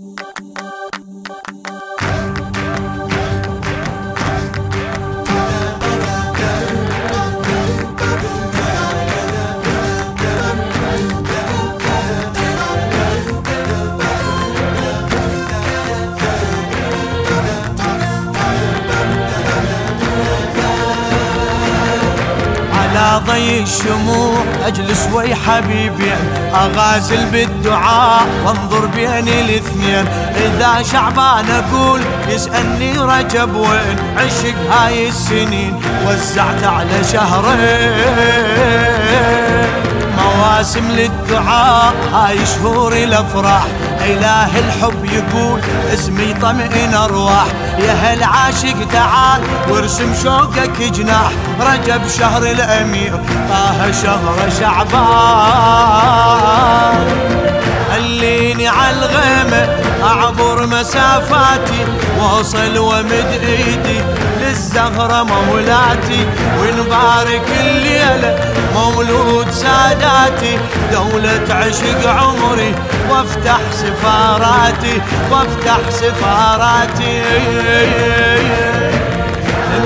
Thank you. ضي الشموع اجلس وي حبيبي اغازل بالدعاء. وانظر بين الاثنين. اذا شعبان أقول يسألني رجب وين؟ عشق هاي السنين وزعت على شهرين. مواسم للدعاء. هاي شهور الافراح إله الحب يقول اسمي طمئن أرواح يا هل عاشق تعال وارسم شوقك جناح. رجب شهر الأمير طه شهر شعبان. خليني على الغيمة أعبر مسافاتي واصل ومد ايدي للزهرة مولاتي. ونبارك الليلة مولود ساداتي دولة عشق عمري وافتح سفاراتي وافتح سفاراتي.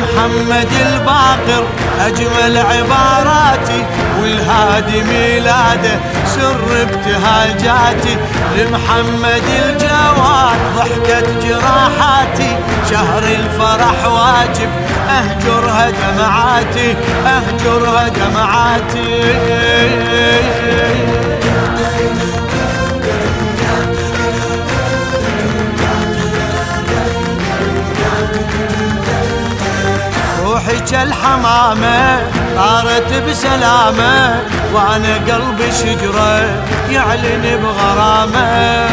محمد الباقر أجمل عباراتي. والهادي ميلاده سر ابتهاجاتي لمحمد الجواد ضحكت جراحاتي شهر الفرح واجب أهجرها دمعاتي أهجرها دمعاتي روحي كالحمامة طارت بسلامة وأنا قلبي شجرة يعلن بغرامة.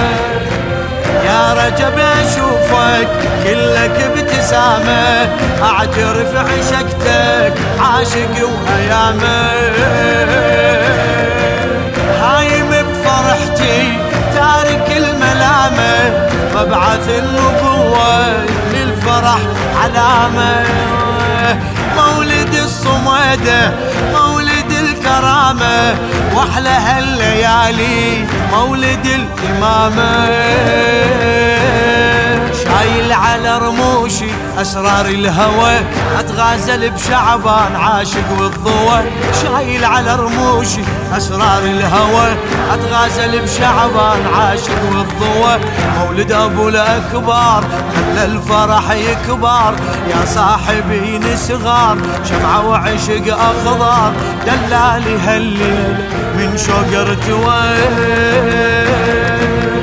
يا رجب أشوفك كلك ابتسامة أعترف عشقتك عاشق وأيامة. هايم بفرحتي تارك الملامة مبعث النبوة للفرح علامة. الصميدة مولد الكرامة وأحلى هالليالي مولد الإمامة. شايل على رموشي أسرار الهوى. أتغازل بشعبان عاشق والضوى. شايل على رموشي أسرار الهوى. أتغازل بشعبان عاشق والضوى. مولد أبو الأكبر خلى الفرح يكبر. يا صاحبي صغار شمعة وعشق أخضر. دلالي هالليل من شوق ارتويت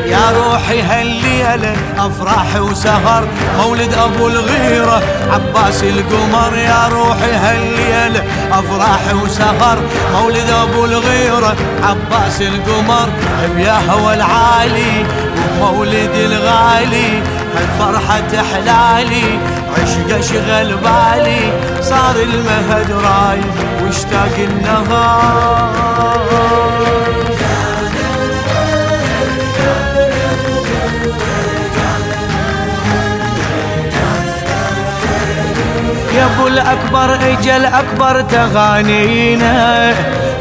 يا روحي هالليلة أفراح وسهر. مولد أبو الغيرة عباس القمر. يا روحي هالليلة أفراح وسهر. مولد أبو الغيرة عباس القمر. بيا هو العالي ومولد الغالي. هالفرحة تحلالي عشق شغل بالي. صار المهد رايح واشتاق النهار. الاكبر أجل أكبر تغانينا.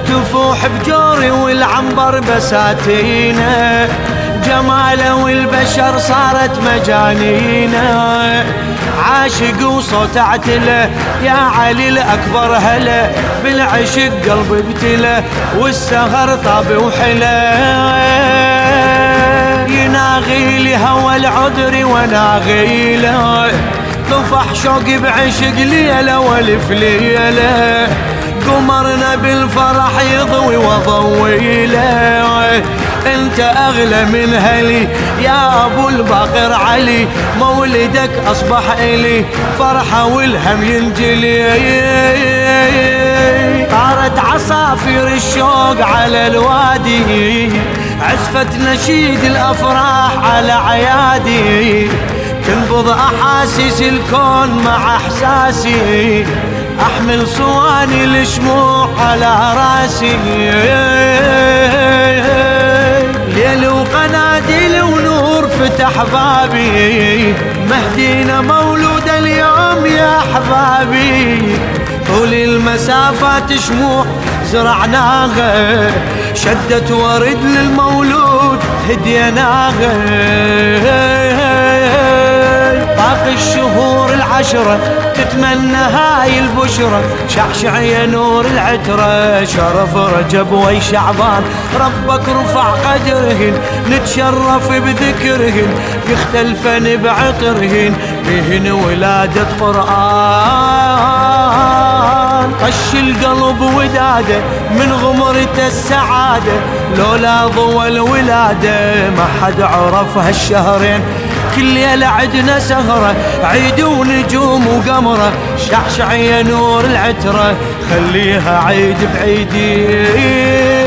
تفوح بجوري والعنبر بساتينا. جماله والبشر صارت مجانينا. عاشق وصوت اعتله يا علي الأكبر هلا. بالعشق قلبي ابتله والسهر طاب وحلا يناغي هوى العذر وناغي له طفح شوقي بعشق ليلة والف ليلة. قمرنا بالفرح يضوي وضوي أنت أغلى من هلي يا أبو الباقر علي. مولدك أصبح إلي فرحة والهم ينجلي. طارت عصافير الشوق على الوادي. عزفت نشيد الأفراح على عيادي. تنبض أحاسيس الكون مع إحساسي. أحمل صواني الشموع على رأسي. ليل وقناديل ونور فتح بابي. مهدينا مولود اليوم يا أحبابي. طول المسافات شموع زرعناها شدت ورد للمولود هديناها العشرة تتمنى هاي البشرة. شعشع يا نور العترة شرف رجب وي شعبان ربك رفع قدرهن نتشرف بذكرهن. يختلفن بعطرهن بهن ولادة قرآن. طش القلب ودادة من غمرته السعادة. لولا ضوى الولادة ما حد عرف هالشهرين. كل ليلة عدنا سهرة عيد ونجوم وقمرة شعشع يا نور العترة خليها عيد بعيدين.